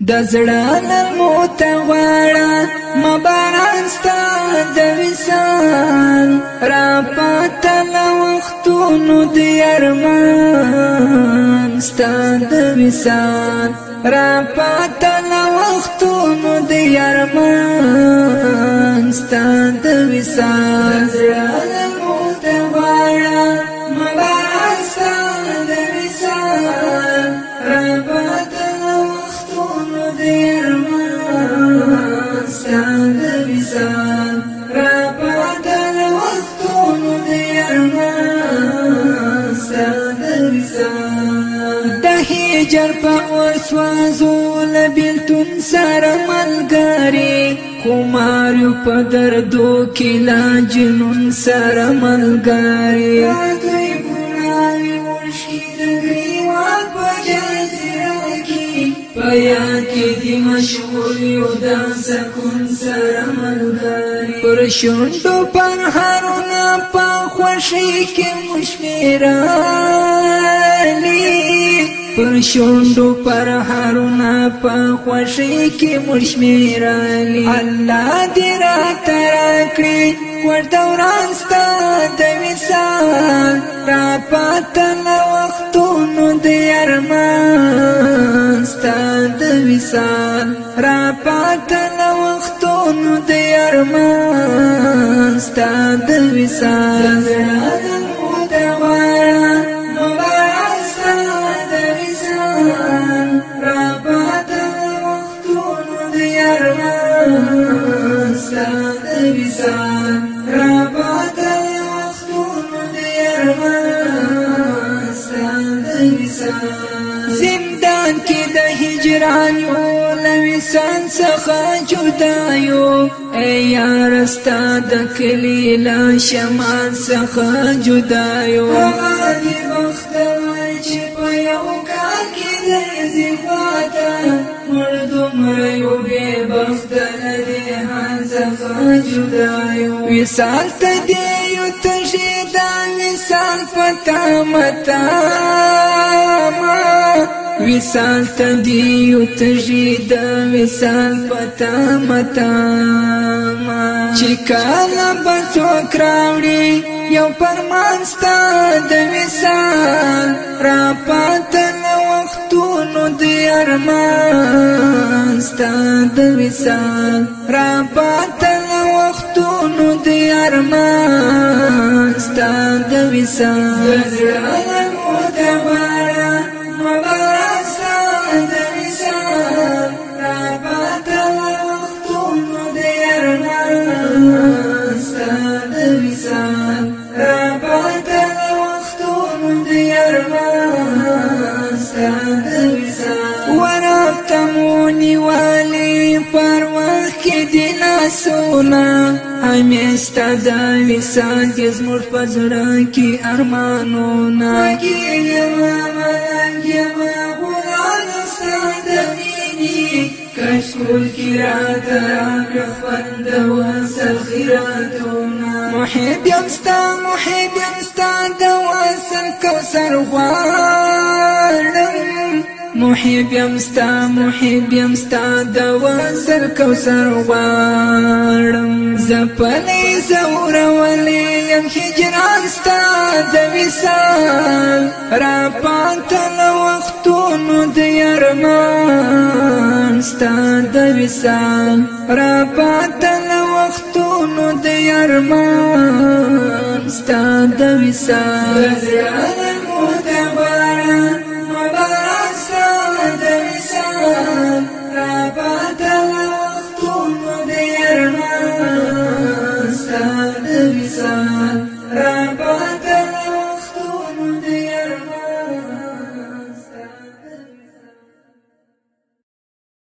د زړه نرمو ته غواړه ما باران ستا د وصال را پاته له وختونو د ارمان ستا د وصال را پاته له وختونو د ارمان ستا د وصال زړه نرمو ته غواړه ما باران ستا د وصال را پاته سان را پات وختونو دی ارمان سان سان د هجر په وسوازو لبلتون سره ملګری خمار په دردو کې لا جنون سره ملګری دوی ګناوي ورشي د ګریوان په جن پیا کې دی مشهور یو د سکون سره ملګری پر شوندو پر هرونه په خوشي کې مشمیرانی پر شوندو پر هارونا په خوشي کې مرشمیرالي الله دې را تر کړې ور دوران ستا د وسال را پاتن وختونو دې ارمان ستا د وسال را پاتن وختونو دې ارمان ستا د وسال إنسان ربعت العخدون يرمستان زندان کې د هجران یو لمسان څخه جدا یو ای یار ستا د کلی له شمال څخه جدا یو هغه وخت چې په یو کال کې د زیفاته مردوم ریو به ستا جدایو وصال ته دې یو تږی دا وصال پتا متا وصال ته دې یو تږی دا وصال پتا متا چې کله به څوک راوړي یو پرمان ستا د وصال را پاتنه وختونو د ارمان ستا د وصال را پات ارمان ستا د وسال زړه مو د بارا مبارک ورابطمونی والی پر وقت دینا سونا همې ستاد لسان کې زموږ په زړه کې ارمانونه کشکول کی رات راکر خوند و سخیراتونا محب یمستا محب یمستا دواسن کوسر غوارم محب یمستا محب یمستا دواسن کوسر غوارم زپلې زور ولې يم هجران ستا د وصال را پات نو وختونو د يرمان ستا د وصال را پات نو وختونو د يرمان ستا د وصال